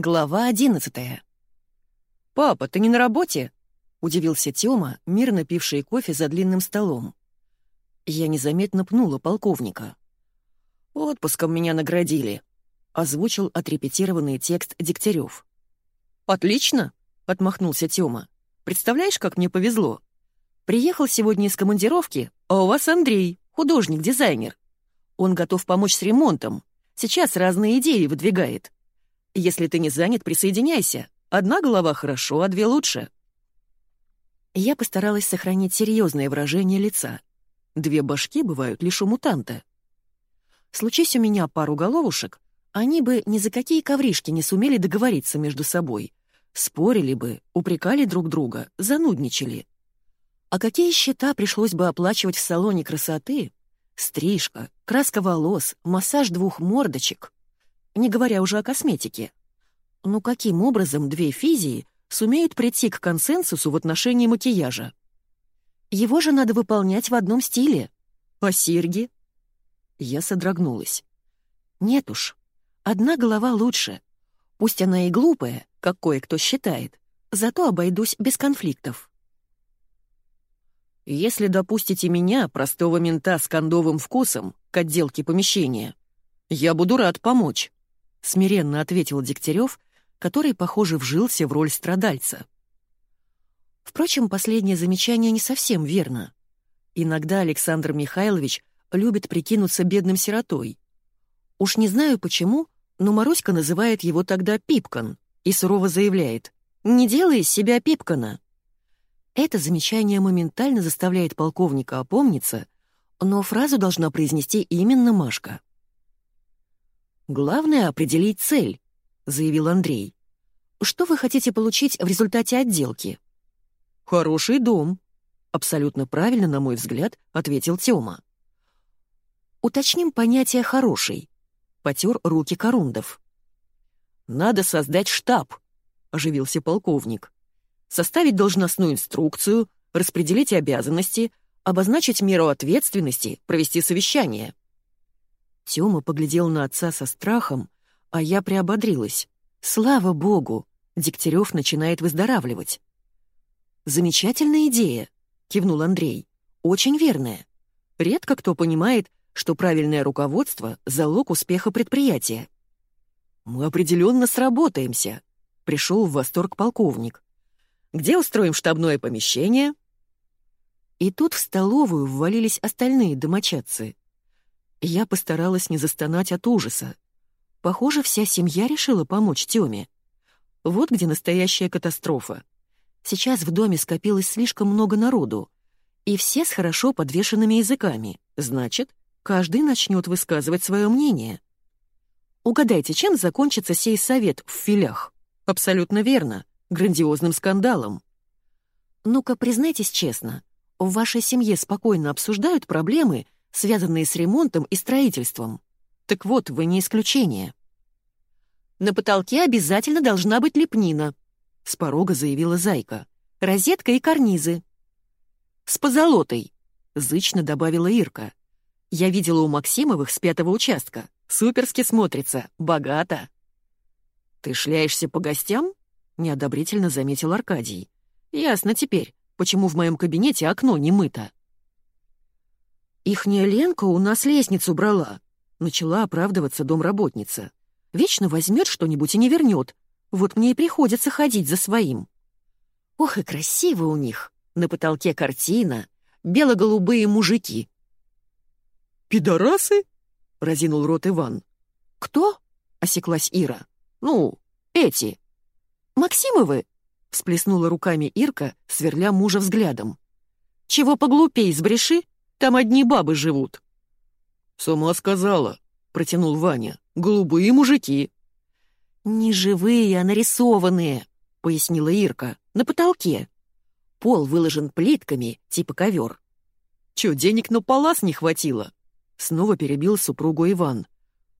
Глава одиннадцатая. «Папа, ты не на работе?» — удивился Тёма, мирно пивший кофе за длинным столом. Я незаметно пнула полковника. «Отпуском меня наградили», — озвучил отрепетированный текст Дегтярев. «Отлично!» — отмахнулся Тёма. «Представляешь, как мне повезло? Приехал сегодня из командировки, а у вас Андрей, художник-дизайнер. Он готов помочь с ремонтом. Сейчас разные идеи выдвигает. Если ты не занят, присоединяйся. Одна голова хорошо, а две лучше». Я постаралась сохранить серьезное выражение лица. Две башки бывают лишь у мутанта. Случись у меня пару головушек, они бы ни за какие ковришки не сумели договориться между собой. Спорили бы, упрекали друг друга, занудничали. А какие счета пришлось бы оплачивать в салоне красоты? Стрижка, краска волос, массаж двух мордочек. Не говоря уже о косметике. Ну каким образом две физии сумеют прийти к консенсусу в отношении макияжа? Его же надо выполнять в одном стиле. А серьги? Я содрогнулась. Нет уж, одна голова лучше. Пусть она и глупая, как кое-кто считает, зато обойдусь без конфликтов. Если допустите меня, простого мента с кондовым вкусом, к отделке помещения, я буду рад помочь. — смиренно ответил Дегтярев, который, похоже, вжился в роль страдальца. Впрочем, последнее замечание не совсем верно. Иногда Александр Михайлович любит прикинуться бедным сиротой. Уж не знаю почему, но Маруська называет его тогда Пипкан и сурово заявляет «Не делай из себя Пипкана». Это замечание моментально заставляет полковника опомниться, но фразу должна произнести именно Машка. «Главное — определить цель», — заявил Андрей. «Что вы хотите получить в результате отделки?» «Хороший дом», — абсолютно правильно, на мой взгляд, ответил Тёма. «Уточним понятие «хороший», — потер руки Корундов. «Надо создать штаб», — оживился полковник. «Составить должностную инструкцию, распределить обязанности, обозначить меру ответственности, провести совещание». Тёма поглядел на отца со страхом, а я приободрилась. Слава богу, Дегтярев начинает выздоравливать. «Замечательная идея», — кивнул Андрей. «Очень верная. Редко кто понимает, что правильное руководство — залог успеха предприятия». «Мы определенно сработаемся», — пришел в восторг полковник. «Где устроим штабное помещение?» И тут в столовую ввалились остальные домочадцы. Я постаралась не застонать от ужаса. Похоже, вся семья решила помочь Тёме. Вот где настоящая катастрофа. Сейчас в доме скопилось слишком много народу, и все с хорошо подвешенными языками. Значит, каждый начнет высказывать свое мнение. Угадайте, чем закончится сей совет в филях? Абсолютно верно. Грандиозным скандалом. Ну-ка, признайтесь честно, в вашей семье спокойно обсуждают проблемы, связанные с ремонтом и строительством. Так вот, вы не исключение. «На потолке обязательно должна быть лепнина», — с порога заявила Зайка. «Розетка и карнизы». «С позолотой», — зычно добавила Ирка. «Я видела у Максимовых с пятого участка. Суперски смотрится, богато». «Ты шляешься по гостям?» — неодобрительно заметил Аркадий. «Ясно теперь, почему в моем кабинете окно не мыто». «Ихняя Ленка у нас лестницу брала», — начала оправдываться домработница. «Вечно возьмет что-нибудь и не вернет. Вот мне и приходится ходить за своим». Ох, и красиво у них. На потолке картина. Бело-голубые мужики. «Пидорасы?» — разинул рот Иван. «Кто?» — осеклась Ира. «Ну, эти». «Максимовы?» — всплеснула руками Ирка, сверля мужа взглядом. «Чего поглупей, сбреши?» Там одни бабы живут». «Сама сказала», — протянул Ваня. «Голубые мужики». «Не живые, а нарисованные», — пояснила Ирка. «На потолке. Пол выложен плитками, типа ковер». «Чё, денег на палас не хватило?» Снова перебил супругу Иван.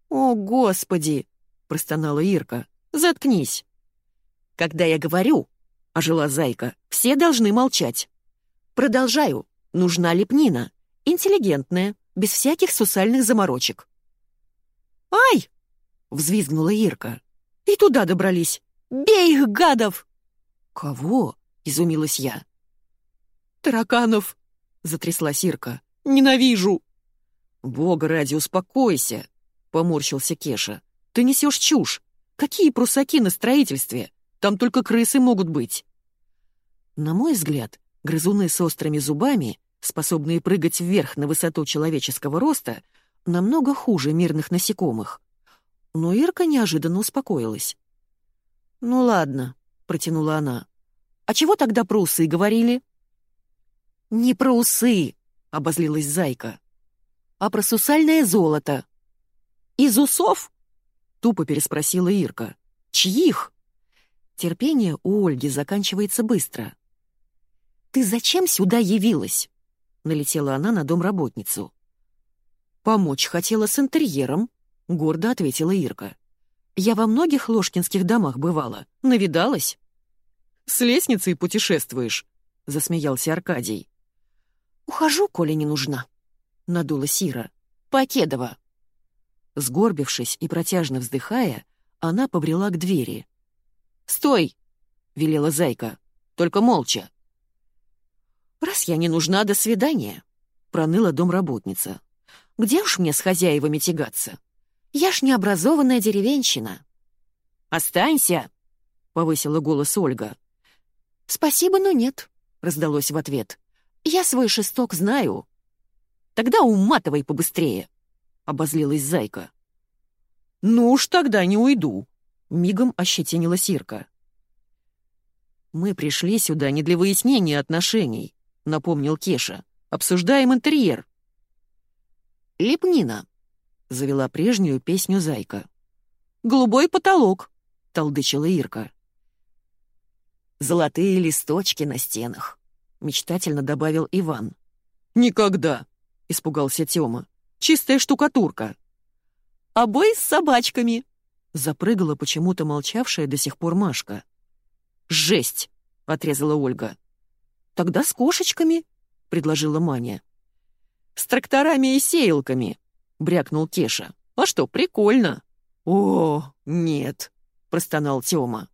«О, Господи!» — простонала Ирка. «Заткнись!» «Когда я говорю», — ожила Зайка, — «все должны молчать». «Продолжаю. Нужна лепнина. Интеллигентная, без всяких сусальных заморочек. «Ай!» — взвизгнула Ирка. И туда добрались. Бей их, гадов!» «Кого?» — изумилась я. «Тараканов!» — затряслась Ирка. «Ненавижу!» «Бога ради, успокойся!» — поморщился Кеша. «Ты несешь чушь! Какие прусаки на строительстве? Там только крысы могут быть!» На мой взгляд, грызуны с острыми зубами, способные прыгать вверх на высоту человеческого роста, намного хуже мирных насекомых. Но Ирка неожиданно успокоилась. «Ну ладно», — протянула она. «А чего тогда про усы говорили?» «Не про усы», — обозлилась Зайка, «а про сусальное золото». «Из усов?» — тупо переспросила Ирка. «Чьих?» Терпение у Ольги заканчивается быстро. «Ты зачем сюда явилась?» — налетела она на домработницу. «Помочь хотела с интерьером», — гордо ответила Ирка. «Я во многих ложкинских домах бывала, навидалась». «С лестницей путешествуешь», — засмеялся Аркадий. «Ухожу, коли не нужна», — надула Сира. «Покедова». Сгорбившись и протяжно вздыхая, она побрела к двери. «Стой!» — велела Зайка. «Только молча». «Раз я не нужна, до свидания», — проныла домработница. «Где уж мне с хозяевами тягаться? Я ж необразованная деревенщина». «Останься!» — повысила голос Ольга. «Спасибо, но нет», — раздалось в ответ. Я свой шесток знаю. Тогда уматывай побыстрее, — обозлилась Зайка. Ну уж тогда не уйду, — мигом ощетинила Сирка. Мы пришли сюда не для выяснения отношений, — напомнил Кеша. Обсуждаем интерьер. Лепнина, — завела прежнюю песню Зайка. «Голубой потолок», — толдычила Ирка. «Золотые листочки на стенах», — мечтательно добавил Иван. «Никогда!» — испугался Тёма. «Чистая штукатурка!» «Обои с собачками!» — запрыгала почему-то молчавшая до сих пор Машка. «Жесть!» — отрезала Ольга. «Тогда с кошечками!» — предложила Маня. «С тракторами и сеялками!» — брякнул Кеша. «А что, прикольно!» «О, нет!» — простонал Тёма.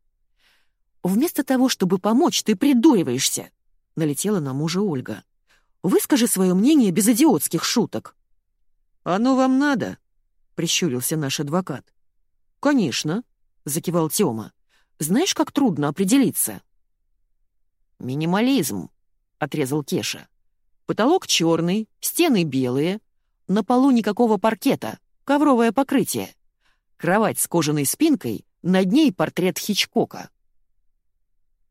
«Вместо того, чтобы помочь, ты придуриваешься!» — налетела на мужа Ольга. «Выскажи свое мнение без идиотских шуток». «Оно вам надо?» — прищурился наш адвокат. «Конечно», — закивал Тёма. «Знаешь, как трудно определиться?» «Минимализм», — отрезал Кеша. «Потолок черный, стены белые, на полу никакого паркета, ковровое покрытие. Кровать с кожаной спинкой, над ней портрет Хичкока».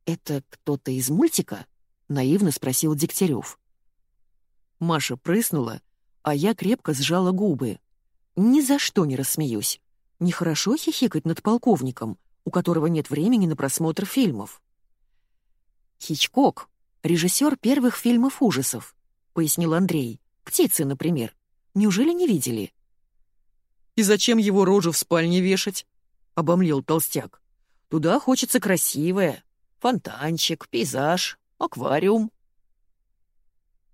«Это кто-то из мультика?» — наивно спросил Дегтярев. Маша прыснула, а я крепко сжала губы. Ни за что не рассмеюсь. Нехорошо хихикать над полковником, у которого нет времени на просмотр фильмов. «Хичкок — режиссер первых фильмов ужасов», — пояснил Андрей. «Птицы, например. Неужели не видели?» «И зачем его рожу в спальне вешать?» — обомлел толстяк. «Туда хочется красивое. Фонтанчик, пейзаж, Аквариум.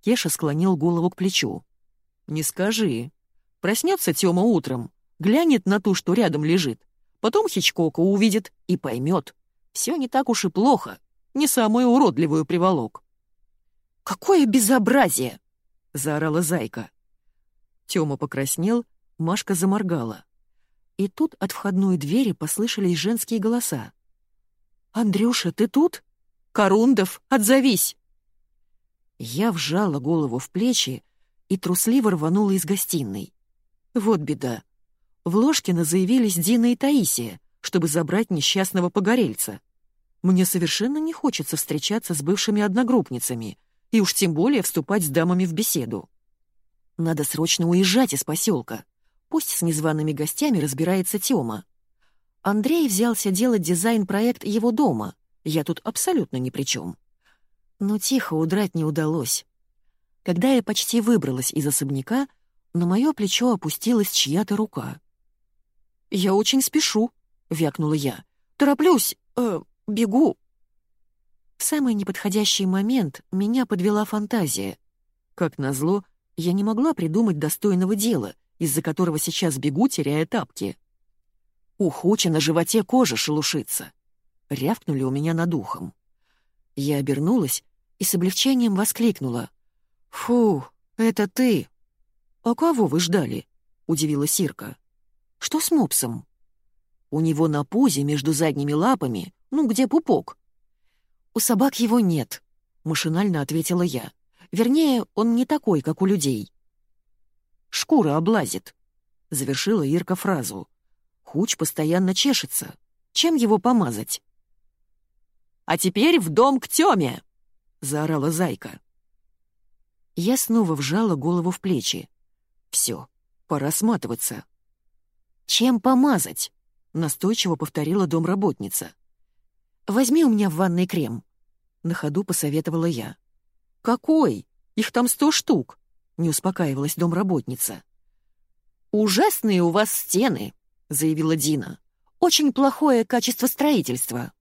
Кеша склонил голову к плечу. «Не скажи. Проснется Тёма утром, глянет на ту, что рядом лежит, потом Хичкока увидит и поймет. Все не так уж и плохо, не самую уродливую приволок». «Какое безобразие!» — заорала Зайка. Тёма покраснел, Машка заморгала. И тут от входной двери послышались женские голоса. «Андрюша, ты тут?» Корундов, отзовись!» Я вжала голову в плечи и трусливо рванула из гостиной. Вот беда. В Ложкино заявились Дина и Таисия, чтобы забрать несчастного погорельца. Мне совершенно не хочется встречаться с бывшими одногруппницами и уж тем более вступать с дамами в беседу. Надо срочно уезжать из поселка. Пусть с незваными гостями разбирается Тёма. Андрей взялся делать дизайн-проект его дома, я тут абсолютно ни при чем. Но тихо удрать не удалось. Когда я почти выбралась из особняка, на мое плечо опустилась чья-то рука. «Я очень спешу», — вякнула я. «Тороплюсь, э, бегу». В самый неподходящий момент меня подвела фантазия. Как назло, я не могла придумать достойного дела, из-за которого сейчас бегу, теряя тапки. У на животе кожа шелушится. Рявкнули у меня над ухом. Я обернулась и с облегчением воскликнула. «Фу, это ты!» «А кого вы ждали?» — удивилась Сирка. «Что с мопсом?» «У него на пузе между задними лапами, ну, где пупок». «У собак его нет», — машинально ответила я. «Вернее, он не такой, как у людей». «Шкура облазит», — завершила Ирка фразу. «Хуч постоянно чешется. Чем его помазать?» «А теперь в дом к Тёме!» — заорала Зайка. Я снова вжала голову в плечи. Все, пора сматываться. «Чем помазать?» — настойчиво повторила домработница. «Возьми у меня в ванной крем», — на ходу посоветовала я. «Какой? Их там сто штук», — не успокаивалась домработница. «Ужасные у вас стены», — заявила Дина. «Очень плохое качество строительства».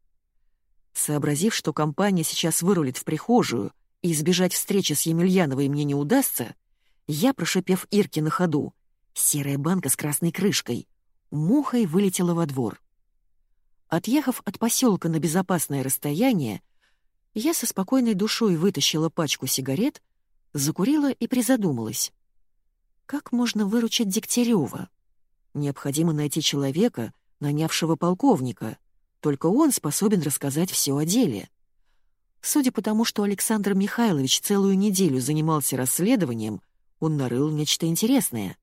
Сообразив, что компания сейчас вырулит в прихожую и избежать встречи с Емельяновой мне не удастся, я, прошипев Ирке на ходу, серая банка с красной крышкой, мухой вылетела во двор. Отъехав от поселка на безопасное расстояние, я со спокойной душой вытащила пачку сигарет, закурила и призадумалась. Как можно выручить Дегтярева? Необходимо найти человека, нанявшего полковника. Только он способен рассказать все о деле. Судя по тому, что Александр Михайлович целую неделю занимался расследованием, он нарыл нечто интересное.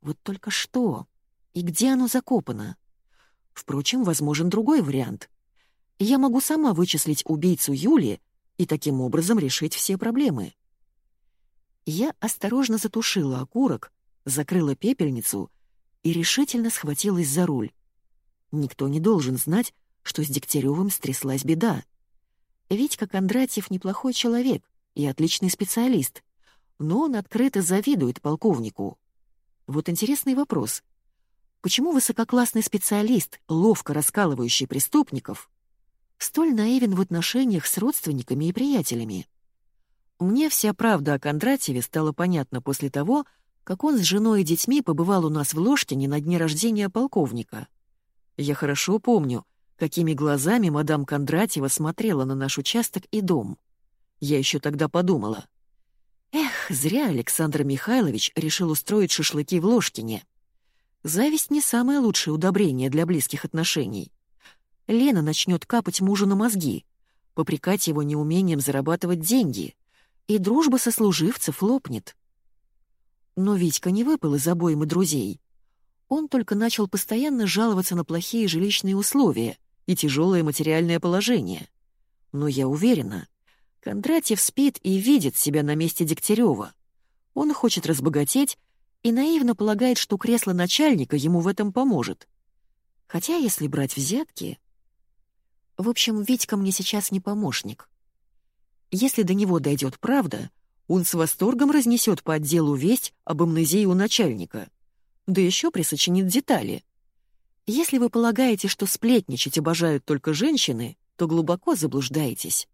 Вот только что? И где оно закопано? Впрочем, возможен другой вариант. Я могу сама вычислить убийцу Юли и таким образом решить все проблемы. Я осторожно затушила окурок, закрыла пепельницу и решительно схватилась за руль. Никто не должен знать, что с Дегтяревым стряслась беда. Витька Кондратьев неплохой человек и отличный специалист, но он открыто завидует полковнику. Вот интересный вопрос. Почему высококлассный специалист, ловко раскалывающий преступников, столь наивен в отношениях с родственниками и приятелями? Мне вся правда о Кондратьеве стала понятна после того, как он с женой и детьми побывал у нас в Ложкине на дне рождения полковника. Я хорошо помню, какими глазами мадам Кондратьева смотрела на наш участок и дом. Я еще тогда подумала. Эх, зря Александр Михайлович решил устроить шашлыки в Ложкине. Зависть не самое лучшее удобрение для близких отношений. Лена начнет капать мужу на мозги, попрекать его неумением зарабатывать деньги — и дружба сослуживцев лопнет. Но Витька не выпал из обоймы друзей. Он только начал постоянно жаловаться на плохие жилищные условия и тяжелое материальное положение. Но я уверена, Кондратьев спит и видит себя на месте Дегтярева. Он хочет разбогатеть и наивно полагает, что кресло начальника ему в этом поможет. Хотя, если брать взятки... В общем, Витька мне сейчас не помощник. Если до него дойдет правда, он с восторгом разнесет по отделу весть об амнезии у начальника. Да еще присочинит детали. Если вы полагаете, что сплетничать обожают только женщины, то глубоко заблуждаетесь.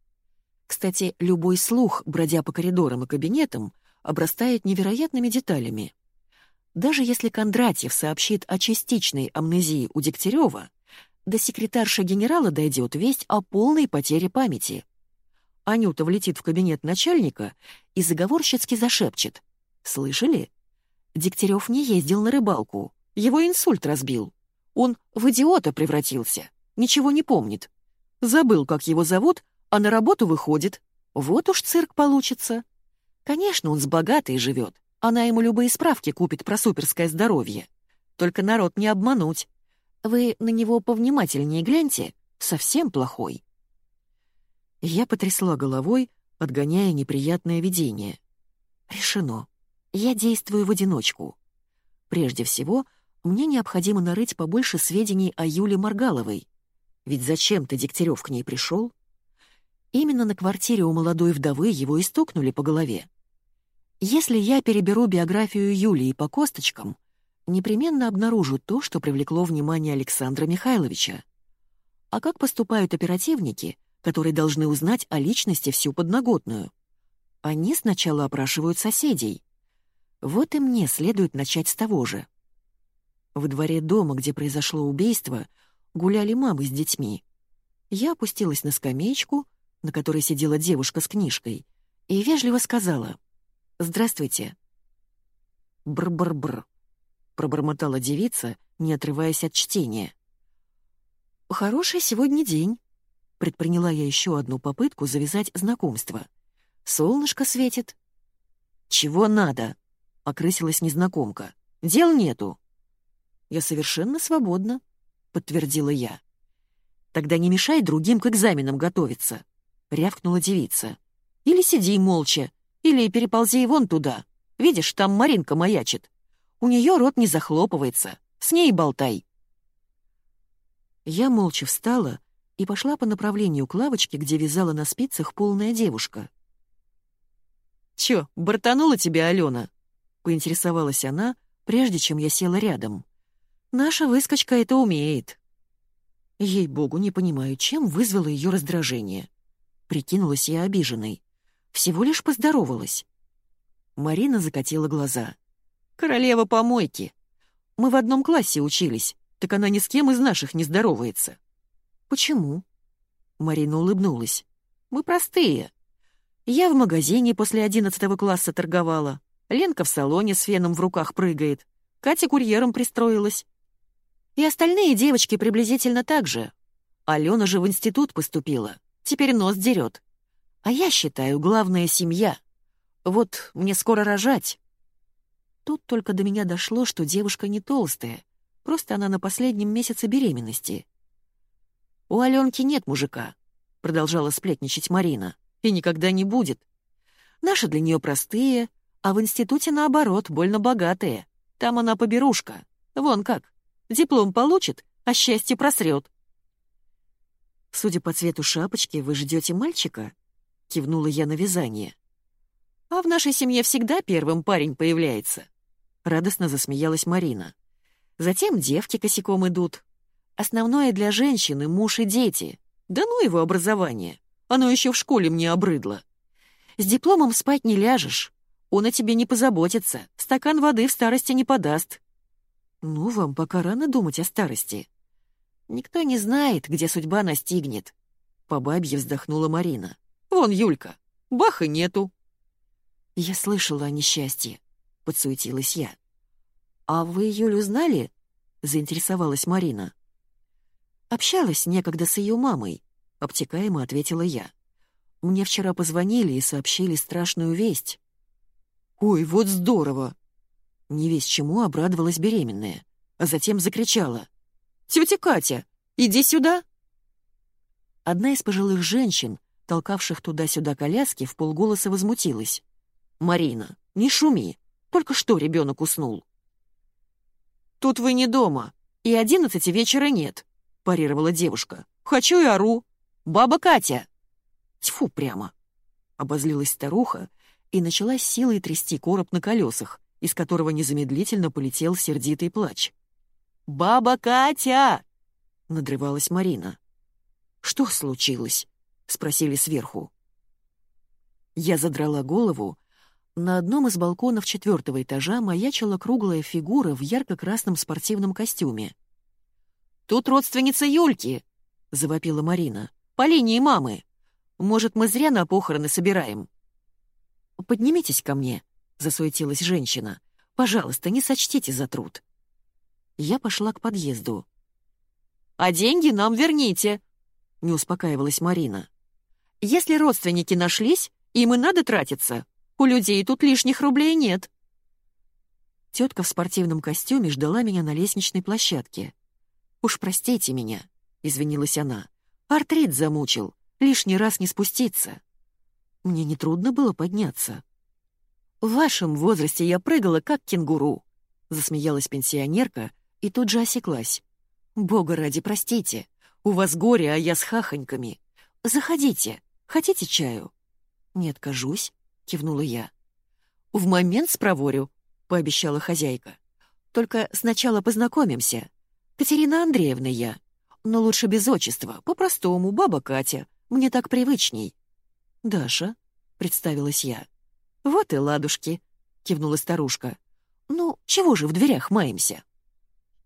Кстати, любой слух, бродя по коридорам и кабинетам, обрастает невероятными деталями. Даже если Кондратьев сообщит о частичной амнезии у Дегтярева, до секретарша генерала дойдет весть о полной потере памяти. Анюта влетит в кабинет начальника и заговорщицки зашепчет. «Слышали? Дегтярев не ездил на рыбалку. Его инсульт разбил. Он в идиота превратился. Ничего не помнит. Забыл, как его зовут, а на работу выходит. Вот уж цирк получится. Конечно, он с богатой живет. Она ему любые справки купит про суперское здоровье. Только народ не обмануть. Вы на него повнимательнее гляньте. Совсем плохой. Я потрясла головой, отгоняя неприятное видение. Решено. Я действую в одиночку. Прежде всего, мне необходимо нарыть побольше сведений о Юле Маргаловой. Ведь зачем-то Дегтярев к ней пришел? Именно на квартире у молодой вдовы его и стукнули по голове. Если я переберу биографию Юлии по косточкам, непременно обнаружу то, что привлекло внимание Александра Михайловича. А как поступают оперативники — которые должны узнать о личности всю подноготную. Они сначала опрашивают соседей. Вот и мне следует начать с того же. Во дворе дома, где произошло убийство, гуляли мамы с детьми. Я опустилась на скамеечку, на которой сидела девушка с книжкой, и вежливо сказала «Здравствуйте». «Бр-бр-бр», — пробормотала девица, не отрываясь от чтения. «Хороший сегодня день», — предприняла я еще одну попытку завязать знакомство. «Солнышко светит». «Чего надо?» — окрысилась незнакомка. «Дел нету». «Я совершенно свободна», — подтвердила я. «Тогда не мешай другим к экзаменам готовиться», — рявкнула девица. «Или сиди молча, или переползи вон туда. Видишь, там Маринка маячит. У нее рот не захлопывается. С ней болтай». Я молча встала и пошла по направлению к лавочке, где вязала на спицах полная девушка. «Чё, бортанула тебя Алена?» — поинтересовалась она, прежде чем я села рядом. «Наша выскочка это умеет». Ей-богу, не понимаю, чем вызвало ее раздражение. Прикинулась я обиженной. Всего лишь поздоровалась. Марина закатила глаза. «Королева помойки. Мы в одном классе учились, так она ни с кем из наших не здоровается». «Почему?» Марина улыбнулась. «Мы простые. Я в магазине после одиннадцатого класса торговала. Ленка в салоне с феном в руках прыгает. Катя курьером пристроилась. И остальные девочки приблизительно так же. Алена же в институт поступила. Теперь нос дерет. А я считаю, главная семья. Вот мне скоро рожать. Тут только до меня дошло, что девушка не толстая. Просто она на последнем месяце беременности. «У Аленки нет мужика», — продолжала сплетничать Марина. «И никогда не будет. Наши для нее простые, а в институте, наоборот, больно богатые. Там она поберушка. Вон как. Диплом получит, а счастье просрет. «Судя по цвету шапочки, вы ждете мальчика?» — кивнула я на вязание. «А в нашей семье всегда первым парень появляется», — радостно засмеялась Марина. «Затем девки косяком идут. Основное для женщины — муж и дети. Да ну его образование. Оно еще в школе мне обрыдло. С дипломом спать не ляжешь. Он о тебе не позаботится, стакан воды в старости не подаст. Ну, вам пока рано думать о старости. Никто не знает, где судьба настигнет. По бабье вздохнула Марина. Вон Юлька, баха нету. Я слышала о несчастье, подсуетилась я. А вы Юлю знали? Заинтересовалась Марина. Общалась некогда с ее мамой, обтекаемо ответила я. Мне вчера позвонили и сообщили страшную весть. «Ой, вот здорово!» Не весь чему обрадовалась беременная, а затем закричала. «Тетя Катя, иди сюда!» Одна из пожилых женщин, толкавших туда-сюда коляски, в полголоса возмутилась. «Марина, не шуми, только что ребенок уснул». «Тут вы не дома, и одиннадцати вечера нет», — парировала девушка. «Хочу и ору. Баба Катя!» «Тьфу прямо!» — обозлилась старуха и начала силой трясти короб на колесах, из которого незамедлительно полетел сердитый плач. «Баба Катя!» — надрывалась Марина. «Что случилось?» — спросили сверху. Я задрала голову. На одном из балконов четвертого этажа маячила круглая фигура в ярко-красном спортивном костюме. «Тут родственница Юльки!» — завопила Марина. «По линии мамы. Может, мы зря на похороны собираем?» «Поднимитесь ко мне», — засуетилась женщина. «Пожалуйста, не сочтите за труд». Я пошла к подъезду. «А деньги нам верните», — не успокаивалась Марина. «Если родственники нашлись, им и надо тратиться. У людей тут лишних рублей нет». Тетка в спортивном костюме ждала меня на лестничной площадке. «Уж простите меня», — извинилась она. «Артрит замучил, лишний раз не спуститься». Мне нетрудно было подняться. «В вашем возрасте я прыгала, как кенгуру», — засмеялась пенсионерка и тут же осеклась. «Бога ради, простите, у вас горе, а я с хахоньками. Заходите, хотите чаю?» «Не откажусь», — кивнула я. «В момент спроворю», — пообещала хозяйка. «Только сначала познакомимся. Катерина Андреевна я, но лучше без отчества, по-простому, баба Катя, мне так привычней». «Даша», — представилась я. «Вот и ладушки», — кивнула старушка. «Ну, чего же в дверях маемся?»